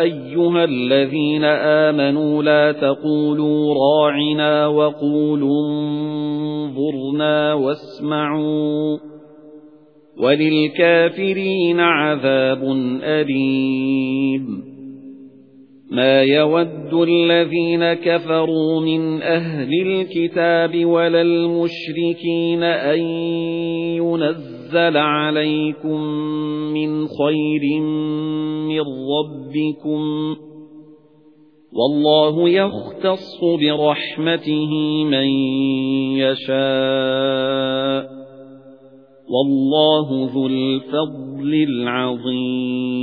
أَيُّهَا الَّذِينَ آمَنُوا لَا تَقُولُوا رَاعِنَا وَقُولُوا انظُرْنَا وَاسْمَعُوا وَلِلْكَافِرِينَ عَذَابٌ أَلِيمٌ. مَا يَوَدُّ الَّذِينَ كَفَرُوا مِنْ أَهْلِ الْكِتَابِ وَلَا الْمُشْرِكِينَ أَن يُنَزَّلَ عَلَيْكُمْ مِنْ خَيْرٍ مِنْ رَبِّكُمْ وَاللَّهُ يَخْتَصُّ بِرَحْمَتِهِ مَن يَشَاءُ وَاللَّهُ ذُو الْفَضْلِ الْعَظِيمِ